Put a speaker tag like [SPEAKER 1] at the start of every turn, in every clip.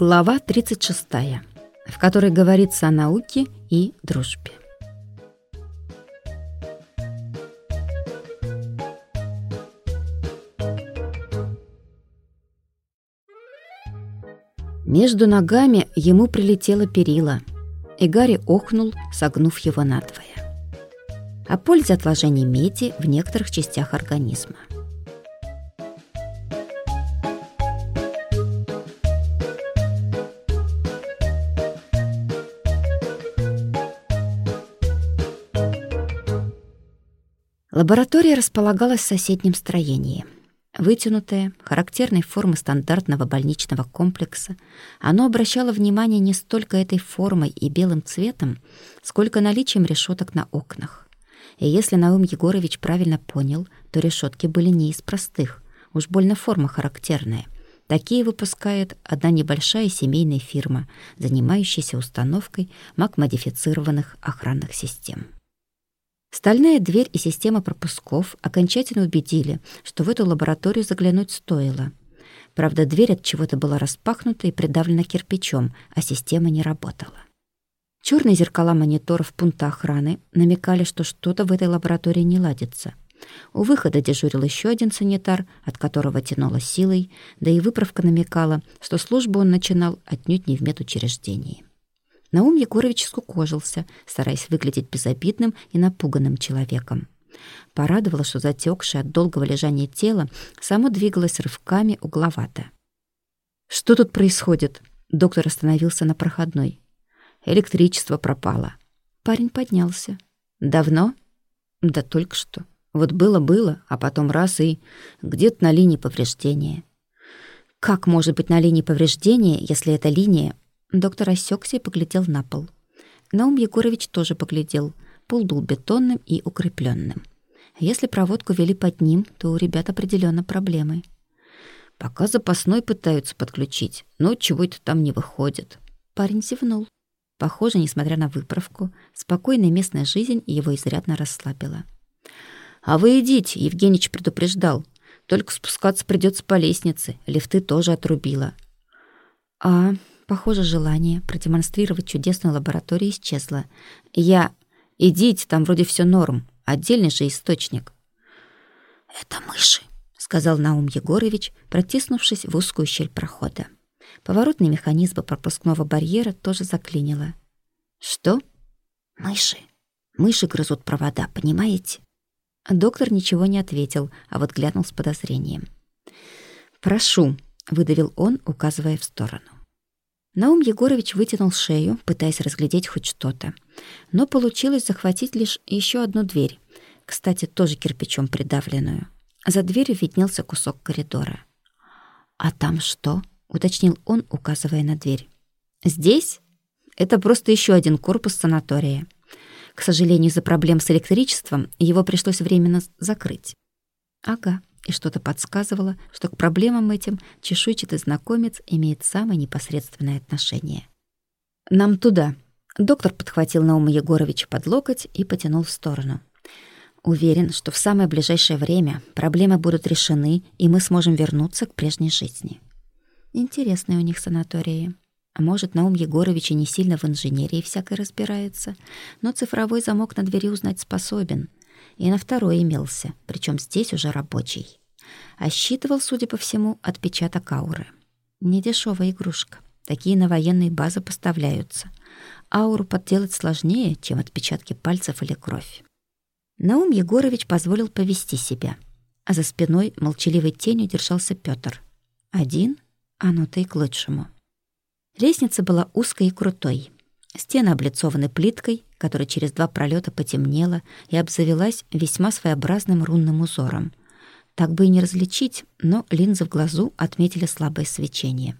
[SPEAKER 1] Глава 36, в которой говорится о науке и дружбе. Между ногами ему прилетело перила, и Гарри охнул, согнув его надвое. О пользе отложения меди в некоторых частях организма. Лаборатория располагалась в соседнем строении. Вытянутое, характерной формы стандартного больничного комплекса, оно обращало внимание не столько этой формой и белым цветом, сколько наличием решеток на окнах. И если Наум Егорович правильно понял, то решетки были не из простых, уж больно форма характерная. Такие выпускает одна небольшая семейная фирма, занимающаяся установкой маг-модифицированных охранных систем. Стальная дверь и система пропусков окончательно убедили, что в эту лабораторию заглянуть стоило. Правда, дверь от чего-то была распахнута и придавлена кирпичом, а система не работала. Черные зеркала мониторов пункта охраны намекали, что что-то в этой лаборатории не ладится. У выхода дежурил еще один санитар, от которого тянуло силой, да и выправка намекала, что службу он начинал отнюдь не в медучреждении. Наум Егорович скукожился, стараясь выглядеть безобидным и напуганным человеком. Порадовало, что затекшее от долгого лежания тело само двигалось рывками угловато. «Что тут происходит?» Доктор остановился на проходной. «Электричество пропало». Парень поднялся. «Давно?» «Да только что. Вот было-было, а потом раз и где-то на линии повреждения». «Как может быть на линии повреждения, если эта линия Доктор осекся и поглядел на пол. Наум Егорович тоже поглядел. Пол был бетонным и укрепленным. Если проводку вели под ним, то у ребят определенно проблемы. Пока запасной пытаются подключить, но чего-то там не выходит. Парень зевнул. Похоже, несмотря на выправку, спокойная местная жизнь его изрядно расслабила. «А вы идите», — Евгеньевич предупреждал. «Только спускаться придется по лестнице, лифты тоже отрубило». «А Похоже, желание продемонстрировать чудесную лабораторию исчезло. Я... Идите, там вроде все норм. Отдельный же источник. «Это мыши», — сказал Наум Егорович, протиснувшись в узкую щель прохода. Поворотный механизм пропускного барьера тоже заклинило. «Что?» «Мыши. Мыши грызут провода, понимаете?» Доктор ничего не ответил, а вот глянул с подозрением. «Прошу», — выдавил он, указывая в сторону. Наум Егорович вытянул шею, пытаясь разглядеть хоть что-то. Но получилось захватить лишь еще одну дверь, кстати, тоже кирпичом придавленную. За дверью виднелся кусок коридора. «А там что?» — уточнил он, указывая на дверь. «Здесь? Это просто еще один корпус санатория. К сожалению, из-за проблем с электричеством его пришлось временно закрыть». «Ага и что-то подсказывало, что к проблемам этим чешуйчатый знакомец имеет самое непосредственное отношение. «Нам туда». Доктор подхватил Наума Егоровича под локоть и потянул в сторону. Уверен, что в самое ближайшее время проблемы будут решены, и мы сможем вернуться к прежней жизни. Интересные у них санатории. А может, Наум Егорович и не сильно в инженерии всякой разбирается, но цифровой замок на двери узнать способен. И на второй имелся, причем здесь уже рабочий а считывал, судя по всему, отпечаток ауры. Недешевая игрушка. Такие на военные базы поставляются. Ауру подделать сложнее, чем отпечатки пальцев или кровь. Наум Егорович позволил повести себя, а за спиной молчаливой тенью держался Пётр. Один, оно-то и к лучшему. Лестница была узкой и крутой. Стены облицованы плиткой, которая через два пролета потемнела и обзавелась весьма своеобразным рунным узором — так бы и не различить, но линзы в глазу отметили слабое свечение.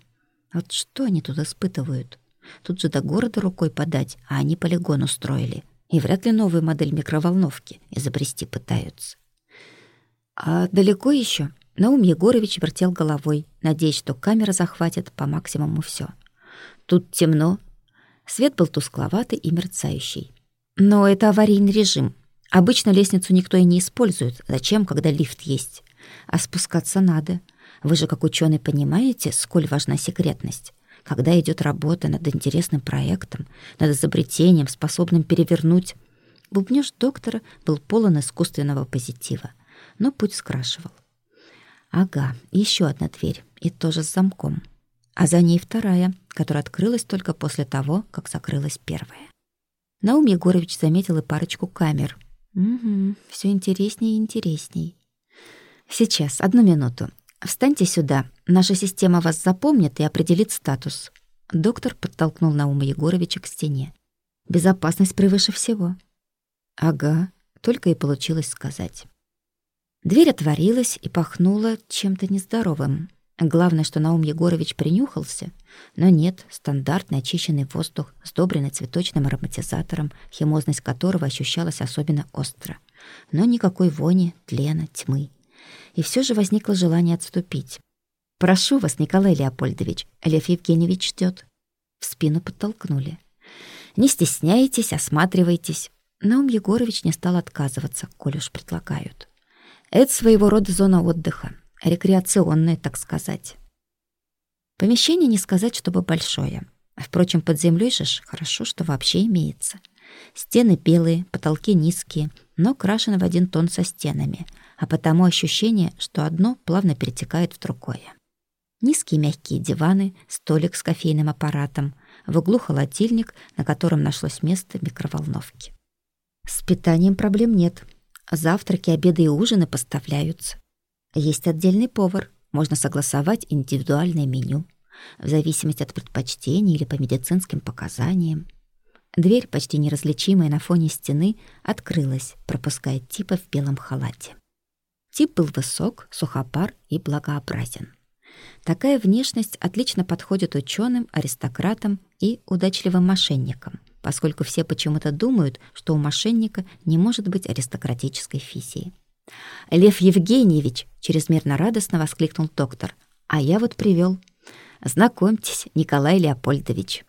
[SPEAKER 1] Вот что они тут испытывают? Тут же до города рукой подать, а они полигон устроили. И вряд ли новую модель микроволновки изобрести пытаются. А далеко еще? Наум Егорович вертел головой, надеясь, что камера захватит по максимуму все. Тут темно. Свет был тускловатый и мерцающий. Но это аварийный режим. Обычно лестницу никто и не использует. Зачем, когда лифт есть? А спускаться надо. Вы же как ученый понимаете, сколь важна секретность. когда идет работа над интересным проектом, над изобретением, способным перевернуть... Бубнёж доктора был полон искусственного позитива, но путь скрашивал. Ага, еще одна дверь, и тоже с замком. А за ней вторая, которая открылась только после того, как закрылась первая. Наум Егорович заметил и парочку камер. Угу, все интереснее и интересней. Сейчас, одну минуту. Встаньте сюда. Наша система вас запомнит и определит статус. Доктор подтолкнул Наума Егоровича к стене. Безопасность превыше всего. Ага, только и получилось сказать. Дверь отворилась и пахнула чем-то нездоровым. Главное, что Наум Егорович принюхался, но нет, стандартный очищенный воздух, сдобренный цветочным ароматизатором, химозность которого ощущалась особенно остро. Но никакой вони, тлена, тьмы. И все же возникло желание отступить. «Прошу вас, Николай Леопольдович, Лев Евгеньевич ждет. В спину подтолкнули. «Не стесняйтесь, осматривайтесь». Наум Егорович не стал отказываться, коль уж предлагают. Это своего рода зона отдыха, рекреационная, так сказать. Помещение не сказать, чтобы большое. Впрочем, под землей же хорошо, что вообще имеется. Стены белые, потолки низкие, но крашены в один тон со стенами, а потому ощущение, что одно плавно перетекает в другое. Низкие мягкие диваны, столик с кофейным аппаратом, в углу холодильник, на котором нашлось место микроволновки. С питанием проблем нет. Завтраки, обеды и ужины поставляются. Есть отдельный повар, можно согласовать индивидуальное меню в зависимости от предпочтений или по медицинским показаниям. Дверь, почти неразличимая на фоне стены, открылась, пропуская типа в белом халате. Тип был высок, сухопар и благообразен. Такая внешность отлично подходит ученым, аристократам и удачливым мошенникам, поскольку все почему-то думают, что у мошенника не может быть аристократической физии. «Лев Евгеньевич!» — чрезмерно радостно воскликнул доктор. «А я вот привел. Знакомьтесь, Николай Леопольдович».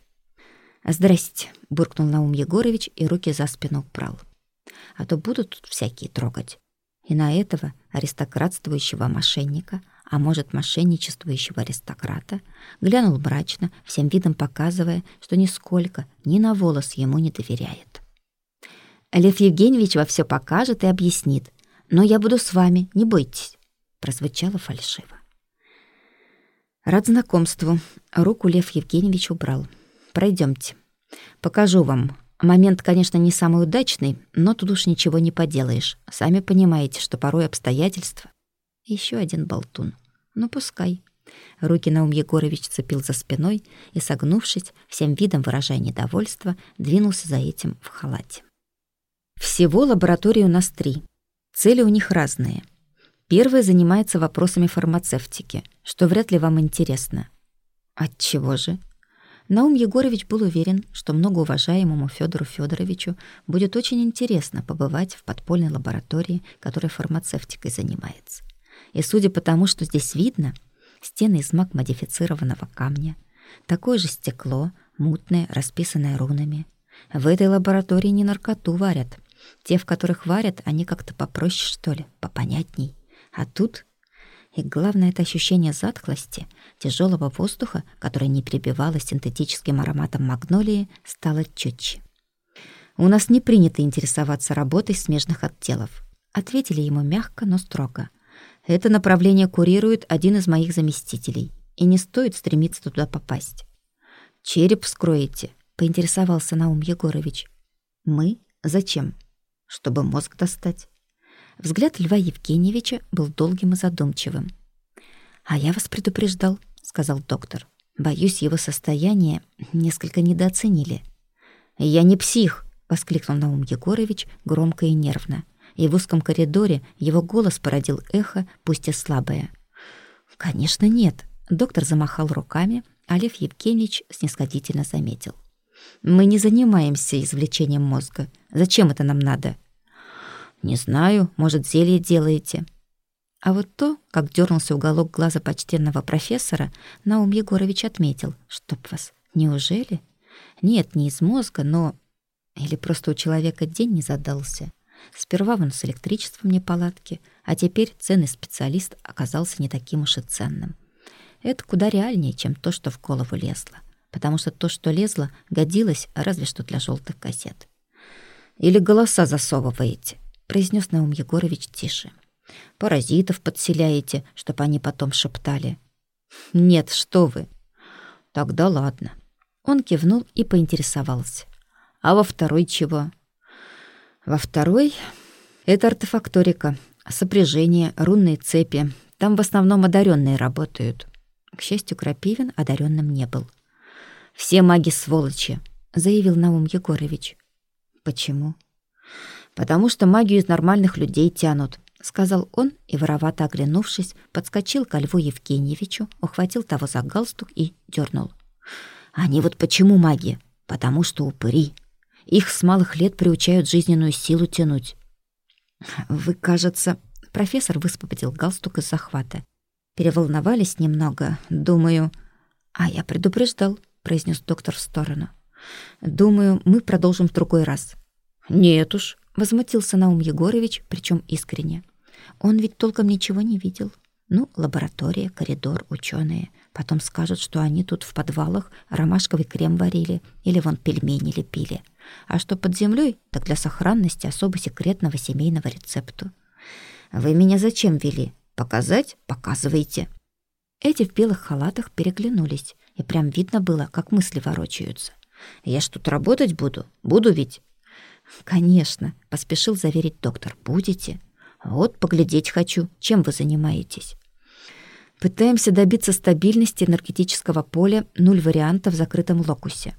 [SPEAKER 1] «Здрасте», — буркнул Наум Егорович и руки за спину убрал. «А то будут тут всякие трогать». И на этого аристократствующего мошенника, а может, мошенничествующего аристократа, глянул мрачно, всем видом показывая, что нисколько, ни на волос ему не доверяет. «Лев Евгеньевич во все покажет и объяснит», но я буду с вами, не бойтесь», — прозвучало фальшиво. «Рад знакомству». Руку Лев Евгеньевич убрал. Пройдемте. Покажу вам. Момент, конечно, не самый удачный, но тут уж ничего не поделаешь. Сами понимаете, что порой обстоятельства. Еще один болтун. Ну, пускай». Руки Наум Егорович цепил за спиной и, согнувшись, всем видом выражая недовольство, двинулся за этим в халате. «Всего лаборатории у нас три. Цели у них разные. Первая занимается вопросами фармацевтики, что вряд ли вам интересно. От чего же? Наум Егорович был уверен, что многоуважаемому Федору Федоровичу будет очень интересно побывать в подпольной лаборатории, которая фармацевтикой занимается. И судя по тому, что здесь видно, стены из маг-модифицированного камня, такое же стекло, мутное, расписанное рунами. В этой лаборатории не наркоту варят — те, в которых варят, они как-то попроще, что ли, попонятней. А тут... И главное, это ощущение затхлости, тяжелого воздуха, которое не перебивалось синтетическим ароматом магнолии, стало четче. «У нас не принято интересоваться работой смежных отделов», ответили ему мягко, но строго. «Это направление курирует один из моих заместителей, и не стоит стремиться туда попасть». «Череп вскроете», — поинтересовался Наум Егорович. «Мы? Зачем?» Чтобы мозг достать. Взгляд Льва Евгеньевича был долгим и задумчивым. «А я вас предупреждал», — сказал доктор. «Боюсь, его состояние несколько недооценили». «Я не псих», — воскликнул Наум Егорович громко и нервно. И в узком коридоре его голос породил эхо, пусть и слабое. «Конечно, нет», — доктор замахал руками, а Лев Евгеньевич снисходительно заметил. Мы не занимаемся извлечением мозга. Зачем это нам надо? Не знаю, может, зелье делаете. А вот то, как дернулся уголок глаза почтенного профессора, Наум Егорович отметил. Чтоб вас, неужели? Нет, не из мозга, но... Или просто у человека день не задался. Сперва он с электричеством неполадки, а теперь ценный специалист оказался не таким уж и ценным. Это куда реальнее, чем то, что в голову лезло. Потому что то, что лезло, годилось разве что для желтых газет. «Или голоса засовываете», — произнес Наум Егорович тише. «Паразитов подселяете, чтобы они потом шептали». «Нет, что вы!» «Тогда ладно». Он кивнул и поинтересовался. «А во второй чего?» «Во второй — это артефакторика, сопряжение, рунные цепи. Там в основном одаренные работают». К счастью, Крапивин одаренным не был. «Все маги сволочи», — заявил Наум Егорович. «Почему?» «Потому что магию из нормальных людей тянут», — сказал он и, воровато оглянувшись, подскочил ко Льву Евгеньевичу, ухватил того за галстук и дернул. «Они вот почему маги? Потому что упыри. Их с малых лет приучают жизненную силу тянуть». «Вы, кажется...» — профессор высвободил галстук из захвата. «Переволновались немного, думаю...» «А я предупреждал», — произнес доктор в сторону. «Думаю, мы продолжим в другой раз». «Нет уж», — возмутился Наум Егорович, причем искренне. Он ведь толком ничего не видел. Ну, лаборатория, коридор, ученые. Потом скажут, что они тут в подвалах ромашковый крем варили или вон пельмени лепили. А что под землей, так для сохранности особо секретного семейного рецепту. Вы меня зачем вели? Показать? Показывайте. Эти в белых халатах переглянулись, и прям видно было, как мысли ворочаются. Я ж тут работать буду? Буду ведь? Конечно, поспешил заверить доктор. Будете? Вот поглядеть хочу, чем вы занимаетесь. Пытаемся добиться стабильности энергетического поля, нуль вариантов в закрытом локусе.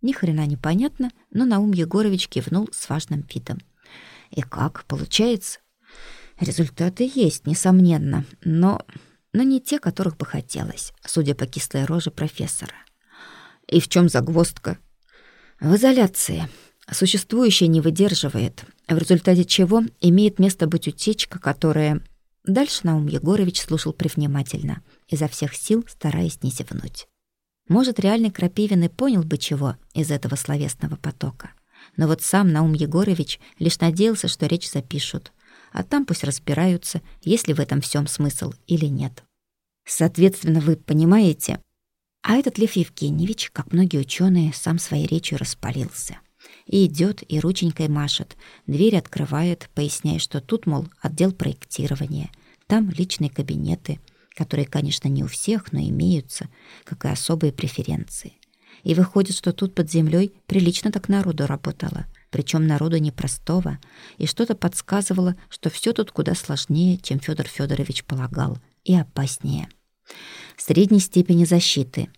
[SPEAKER 1] Ни хрена не понятно, но Наум Егорович кивнул с важным видом. И как получается? Результаты есть, несомненно, но но не те, которых бы хотелось, судя по кислой роже профессора. И в чем загвоздка? В изоляции. Существующее не выдерживает, в результате чего имеет место быть утечка, которая... Дальше Наум Егорович слушал привнимательно, изо всех сил стараясь не зевнуть. Может, реальный Крапивин и понял бы чего из этого словесного потока. Но вот сам Наум Егорович лишь надеялся, что речь запишут. А там пусть разбираются, есть ли в этом всем смысл или нет. Соответственно, вы понимаете... А этот Лев Евгеньевич, как многие ученые, сам своей речью распалился. И идет, и рученькой машет, дверь открывает, поясняя, что тут, мол, отдел проектирования, там личные кабинеты, которые, конечно, не у всех, но имеются, как и особые преференции. И выходит, что тут под землей прилично так народу работало, причем народу непростого, и что-то подсказывало, что все тут куда сложнее, чем Федор Федорович полагал, и опаснее. Средней степени защиты.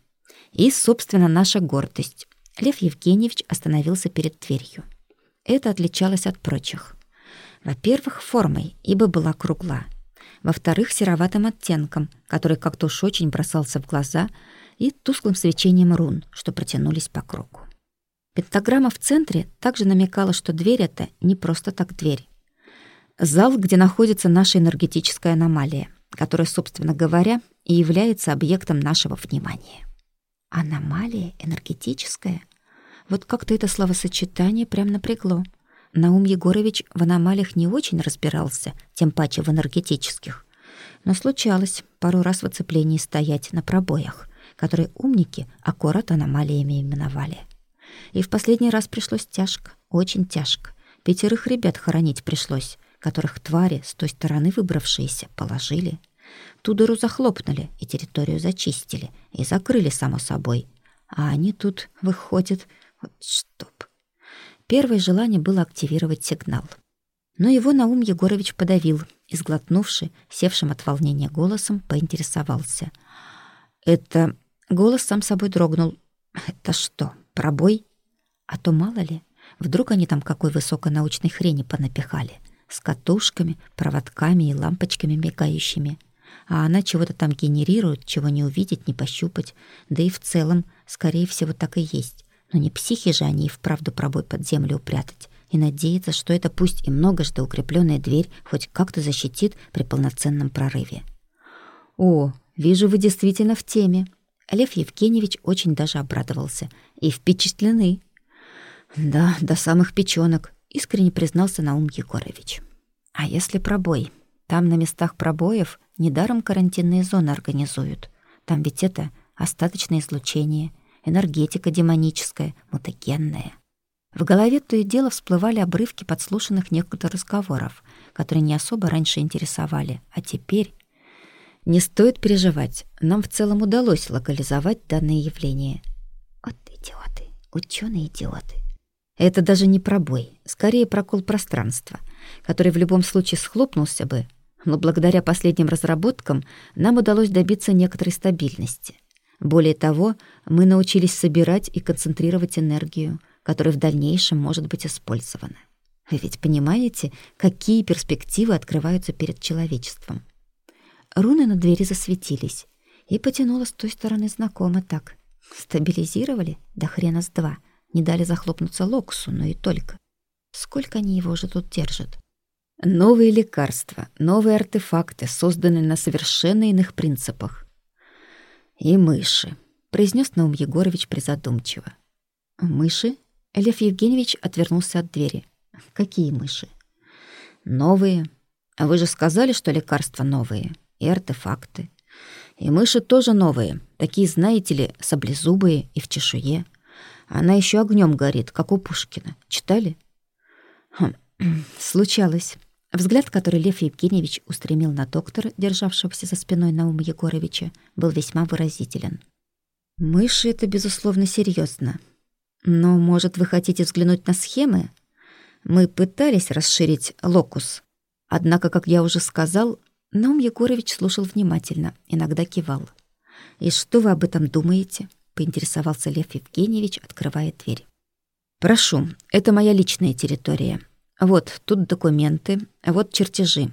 [SPEAKER 1] И, собственно, наша гордость. Лев Евгеньевич остановился перед дверью. Это отличалось от прочих. Во-первых, формой, ибо была кругла. Во-вторых, сероватым оттенком, который как-то уж очень бросался в глаза, и тусклым свечением рун, что протянулись по кругу. Пентаграмма в центре также намекала, что дверь это не просто так дверь. Зал, где находится наша энергетическая аномалия, которая, собственно говоря, и является объектом нашего внимания. Аномалия энергетическая? Вот как-то это словосочетание прям напрягло. Наум Егорович в аномалиях не очень разбирался, тем паче в энергетических. Но случалось пару раз в оцеплении стоять на пробоях, которые умники аккурат аномалиями именовали. И в последний раз пришлось тяжко, очень тяжко. Пятерых ребят хоронить пришлось, которых твари с той стороны выбравшиеся положили. Тудору захлопнули и территорию зачистили, и закрыли, само собой. А они тут выходят... Вот чтоб... Первое желание было активировать сигнал. Но его Наум Егорович подавил и, сглотнувши, севшим от волнения голосом, поинтересовался. «Это...» Голос сам собой дрогнул. «Это что, пробой?» А то мало ли, вдруг они там какой высоконаучной хрени понапихали. С катушками, проводками и лампочками мигающими. А она чего-то там генерирует, чего не увидеть, не пощупать. Да и в целом, скорее всего, так и есть. Но не психи же они и вправду пробой под землю упрятать. И надеяться, что это пусть и многожды укрепленная дверь хоть как-то защитит при полноценном прорыве. «О, вижу, вы действительно в теме». Лев Евгеньевич очень даже обрадовался. «И впечатлены». «Да, до самых печёнок», — искренне признался Наум Егорович. «А если пробой? Там на местах пробоев недаром карантинные зоны организуют. Там ведь это остаточное излучение, энергетика демоническая, мутагенная. В голове то и дело всплывали обрывки подслушанных некоторых разговоров, которые не особо раньше интересовали, а теперь... Не стоит переживать, нам в целом удалось локализовать данное явление. Вот идиоты, ученые идиоты. Это даже не пробой, скорее прокол пространства, который в любом случае схлопнулся бы, но благодаря последним разработкам нам удалось добиться некоторой стабильности. Более того, мы научились собирать и концентрировать энергию, которая в дальнейшем может быть использована. Вы ведь понимаете, какие перспективы открываются перед человечеством? Руны на двери засветились, и потянуло с той стороны знакомо так. Стабилизировали? Да хрена с два. Не дали захлопнуться Локсу, но и только. Сколько они его уже тут держат? Новые лекарства, новые артефакты, созданные на совершенно иных принципах. И мыши, произнес Наум Егорович призадумчиво. Мыши? Лев Евгеньевич отвернулся от двери. Какие мыши? Новые. А вы же сказали, что лекарства новые и артефакты. И мыши тоже новые, такие, знаете ли, саблезубые и в чешуе. Она еще огнем горит, как у Пушкина. Читали? Хм, случалось. Взгляд, который Лев Евгеньевич устремил на доктора, державшегося за спиной Наума Егоровича, был весьма выразителен. «Мыши — это, безусловно, серьезно. Но, может, вы хотите взглянуть на схемы? Мы пытались расширить локус. Однако, как я уже сказал, Наум Егорович слушал внимательно, иногда кивал. «И что вы об этом думаете?» — поинтересовался Лев Евгеньевич, открывая дверь. «Прошу, это моя личная территория. Вот тут документы, вот чертежи.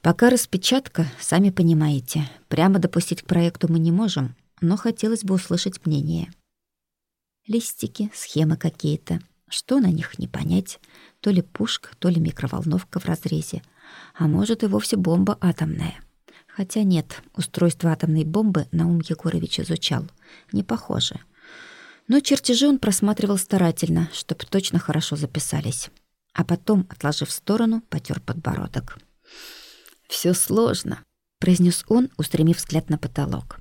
[SPEAKER 1] Пока распечатка, сами понимаете, прямо допустить к проекту мы не можем, но хотелось бы услышать мнение. Листики, схемы какие-то. Что на них не понять. То ли пушка, то ли микроволновка в разрезе. А может и вовсе бомба атомная. Хотя нет, устройство атомной бомбы Наум Егорович изучал. Не похоже. Но чертежи он просматривал старательно, чтобы точно хорошо записались а потом, отложив в сторону, потер подбородок. Все сложно», — произнес он, устремив взгляд на потолок.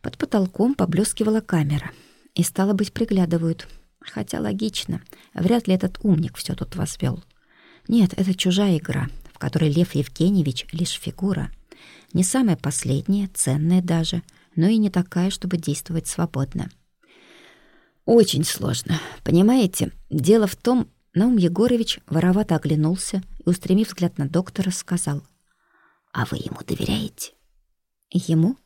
[SPEAKER 1] Под потолком поблескивала камера, и, стало быть, приглядывают. Хотя логично, вряд ли этот умник все тут возвел. Нет, это чужая игра, в которой Лев Евгеньевич лишь фигура. Не самая последняя, ценная даже, но и не такая, чтобы действовать свободно. Очень сложно. Понимаете, дело в том, Наум Егорович воровато оглянулся и, устремив взгляд на доктора, сказал. «А вы ему доверяете?» «Ему?»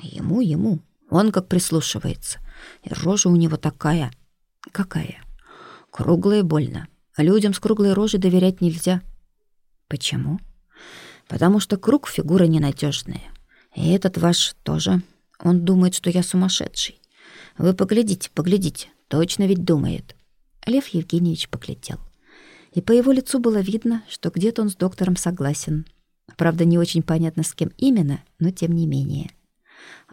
[SPEAKER 1] «Ему, ему. Он как прислушивается. И рожа у него такая...» «Какая?» «Круглая больно. А людям с круглой рожей доверять нельзя». «Почему?» «Потому что круг — фигура ненадежная. И этот ваш тоже. Он думает, что я сумасшедший. Вы поглядите, поглядите. Точно ведь думает». Лев Евгеньевич поглядел. И по его лицу было видно, что где-то он с доктором согласен. Правда, не очень понятно, с кем именно, но тем не менее.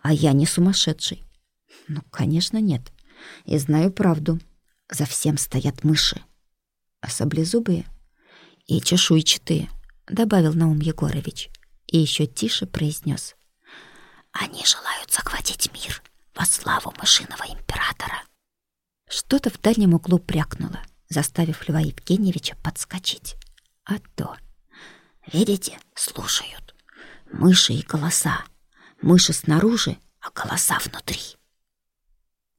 [SPEAKER 1] А я не сумасшедший. Ну, конечно, нет. И знаю правду. За всем стоят мыши. А саблезубые и чешуйчатые, добавил Наум Егорович. И еще тише произнес. Они желают захватить мир во славу мышиного императора. Что-то в дальнем углу прякнуло, заставив Льва Евгеньевича подскочить. А то... Видите, слушают. Мыши и голоса. Мыши снаружи, а голоса внутри.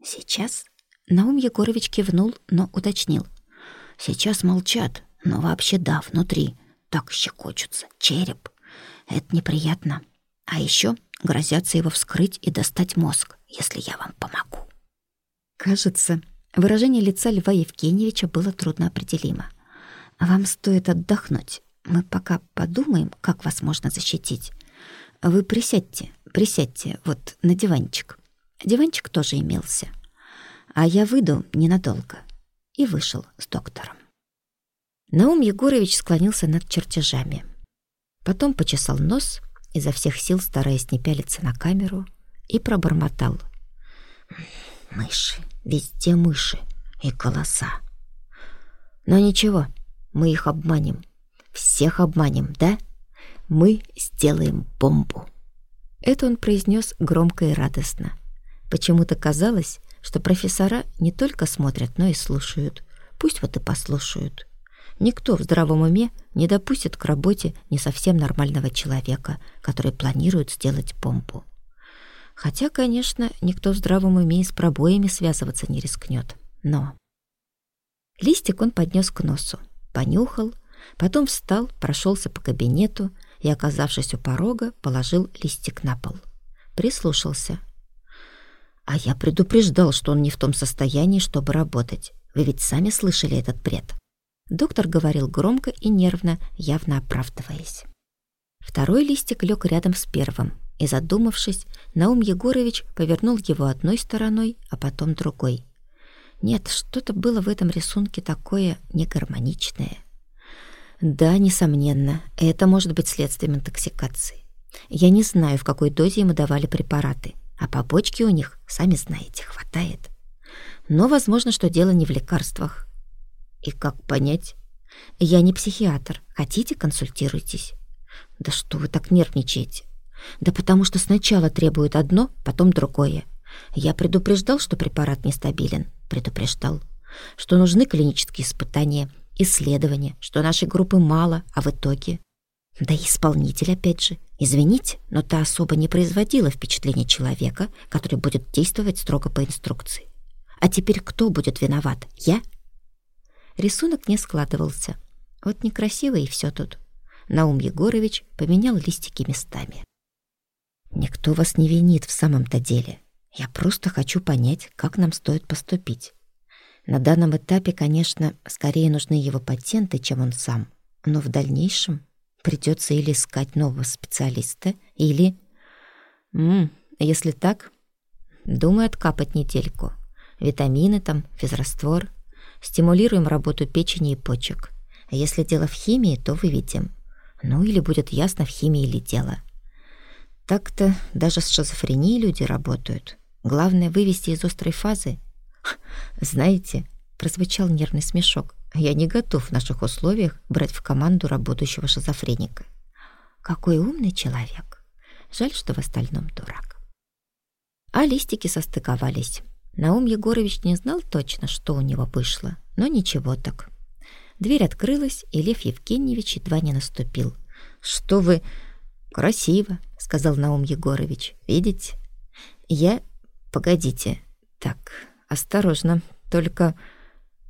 [SPEAKER 1] Сейчас Наум Егорович кивнул, но уточнил. Сейчас молчат, но вообще да, внутри. Так щекочутся. Череп. Это неприятно. А еще грозятся его вскрыть и достать мозг, если я вам помогу. Кажется, Выражение лица Льва Евгеньевича было трудно определимо. «Вам стоит отдохнуть. Мы пока подумаем, как вас можно защитить. Вы присядьте, присядьте вот на диванчик». Диванчик тоже имелся. А я выйду ненадолго. И вышел с доктором. Наум Егорович склонился над чертежами. Потом почесал нос, изо всех сил стараясь не пялиться на камеру, и пробормотал. «Мыши, Везде мыши и голоса. Но ничего, мы их обманем. Всех обманем, да? Мы сделаем бомбу. Это он произнес громко и радостно. Почему-то казалось, что профессора не только смотрят, но и слушают. Пусть вот и послушают. Никто в здравом уме не допустит к работе не совсем нормального человека, который планирует сделать помпу. Хотя, конечно, никто в здравом уме с пробоями связываться не рискнет. Но... Листик он поднес к носу, понюхал, потом встал, прошелся по кабинету и, оказавшись у порога, положил листик на пол. Прислушался. «А я предупреждал, что он не в том состоянии, чтобы работать. Вы ведь сами слышали этот бред?» Доктор говорил громко и нервно, явно оправдываясь. Второй листик лег рядом с первым, и, задумавшись, Наум Егорович повернул его одной стороной, а потом другой. Нет, что-то было в этом рисунке такое негармоничное. Да, несомненно, это может быть следствием интоксикации. Я не знаю, в какой дозе ему давали препараты, а побочки у них, сами знаете, хватает. Но возможно, что дело не в лекарствах, и как понять? Я не психиатр. Хотите, консультируйтесь. Да что вы так нервничаете? Да потому что сначала требуют одно, потом другое. Я предупреждал, что препарат нестабилен. Предупреждал. Что нужны клинические испытания, исследования, что нашей группы мало, а в итоге... Да и исполнитель, опять же. Извините, но та особо не производила впечатление человека, который будет действовать строго по инструкции. А теперь кто будет виноват? Я Рисунок не складывался. Вот некрасиво и все тут. Наум Егорович поменял листики местами. «Никто вас не винит в самом-то деле. Я просто хочу понять, как нам стоит поступить. На данном этапе, конечно, скорее нужны его патенты, чем он сам. Но в дальнейшем придется или искать нового специалиста, или... М если так, думаю, откапать недельку. Витамины там, физраствор — Стимулируем работу печени и почек. А если дело в химии, то выведем. Ну или будет ясно, в химии ли дело. Так-то даже с шизофренией люди работают. Главное — вывести из острой фазы. Знаете, прозвучал нервный смешок. Я не готов в наших условиях брать в команду работающего шизофреника. Какой умный человек. Жаль, что в остальном дурак. А листики состыковались. Наум Егорович не знал точно, что у него вышло, но ничего так. Дверь открылась, и Лев Евгеньевич едва не наступил. «Что вы...» «Красиво», — сказал Наум Егорович. «Видите?» «Я... Погодите. Так, осторожно. Только...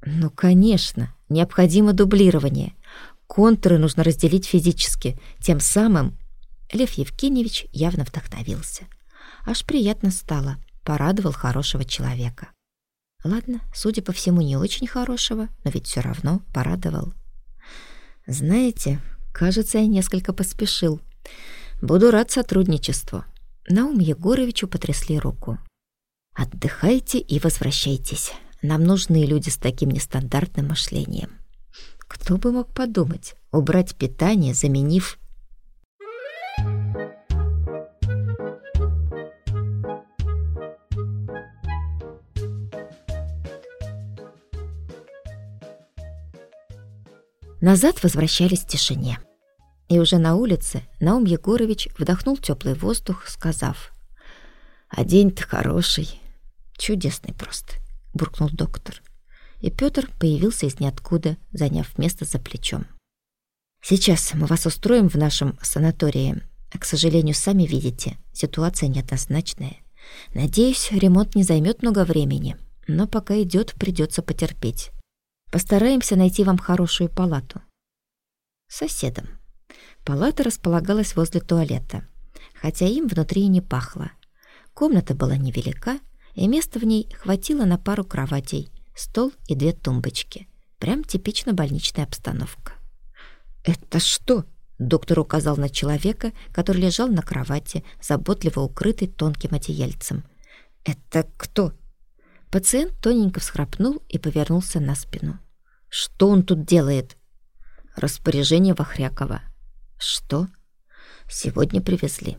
[SPEAKER 1] Ну, конечно, необходимо дублирование. Контуры нужно разделить физически. Тем самым...» Лев Евгеньевич явно вдохновился. Аж приятно стало — порадовал хорошего человека. Ладно, судя по всему, не очень хорошего, но ведь все равно порадовал. Знаете, кажется, я несколько поспешил. Буду рад сотрудничеству. Наум Егоровичу потрясли руку. Отдыхайте и возвращайтесь. Нам нужны люди с таким нестандартным мышлением. Кто бы мог подумать, убрать питание, заменив Назад возвращались в тишине. И уже на улице Наум Егорович вдохнул теплый воздух, сказав, «А день-то хороший, чудесный просто», — буркнул доктор. И Петр появился из ниоткуда, заняв место за плечом. «Сейчас мы вас устроим в нашем санатории. К сожалению, сами видите, ситуация неоднозначная. Надеюсь, ремонт не займет много времени, но пока идет, придется потерпеть. Постараемся найти вам хорошую палату. Соседом. Палата располагалась возле туалета, хотя им внутри и не пахло. Комната была невелика, и места в ней хватило на пару кроватей, стол и две тумбочки. Прям типично больничная обстановка. «Это что?» — доктор указал на человека, который лежал на кровати, заботливо укрытый тонким одеяльцем. «Это кто?» Пациент тоненько всхрапнул и повернулся на спину. «Что он тут делает?» «Распоряжение Вахрякова». «Что?» «Сегодня привезли».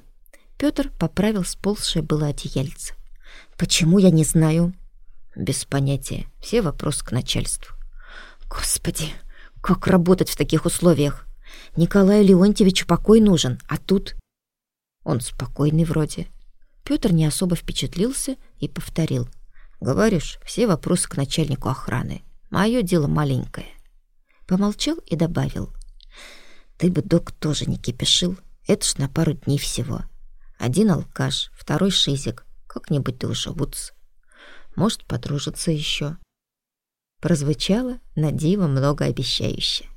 [SPEAKER 1] Пётр поправил сползшее было одеяльце. «Почему я не знаю?» «Без понятия. Все вопросы к начальству». «Господи, как работать в таких условиях? Николаю Леонтьевичу покой нужен, а тут...» «Он спокойный вроде». Пётр не особо впечатлился и повторил – Говоришь, все вопросы к начальнику охраны. Мое дело маленькое. Помолчал и добавил. Ты бы, док, тоже не кипишил. Это ж на пару дней всего. Один алкаш, второй шизик. Как-нибудь да уживутся. Может, подружатся еще. Прозвучало на диво многообещающе.